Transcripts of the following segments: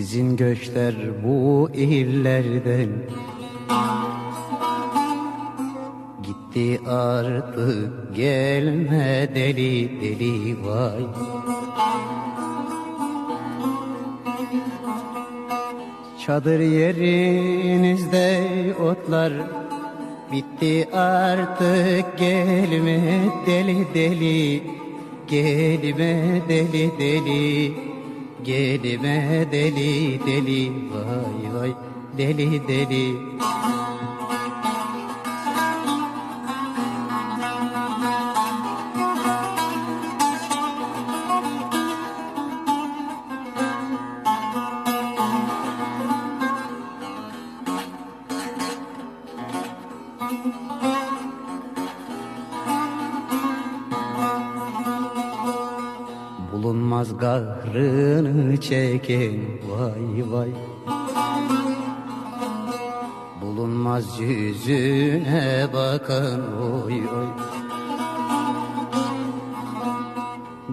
Sizin göçler bu illerden. Gitti artık gelme deli deli vay. Çadır yerinizde otlar. Bitti artık gelme deli deli. Gelme deli deli Gelme deli deli Vay vay deli deli Bulunmaz gahrını çeken vay vay. Bulunmaz yüzüne bakan oy oy.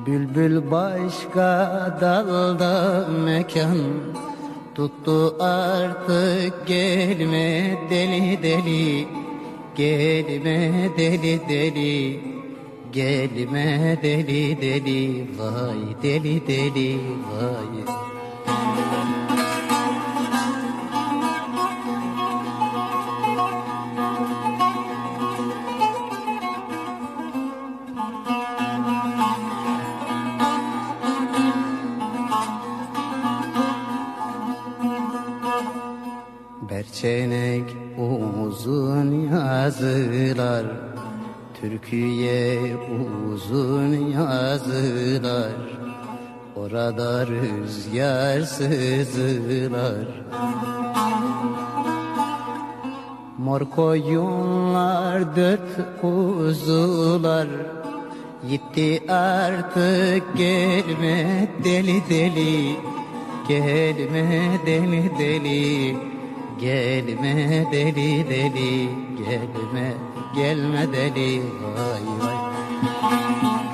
Bülbül başka dalda mekan. Tuttu artık gelme deli deli Gelme deli deli Gelme deli deli vay deli deli vay. Berçenek uzun yazılar Türkiye uzun yazılar Orada rüzgar sızılar. Mor koyunlar dört kuzular Gitti artık gelme deli deli Gelme deli deli Gelme deli deli Gelme gelme deli. Vay vay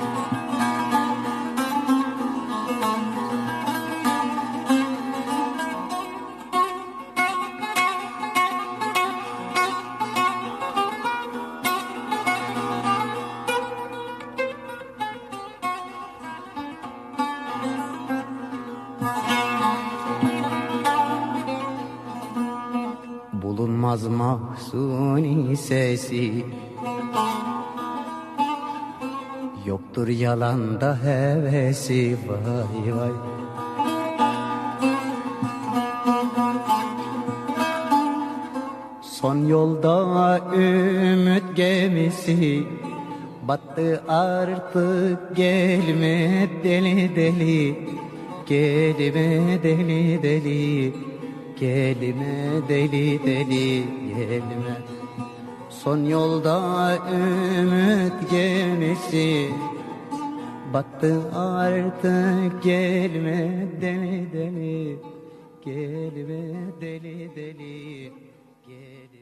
Bulunmaz mahzuni sesi. Yoktur yalanda hevesi vay vay. Son yolda ümit gemisi Battı artık gelme deli deli Gelme deli deli Gelme deli deli gelme. Son yolda ümit gemisi. Battı artık gelme deli deli Gelme deli deli Gelme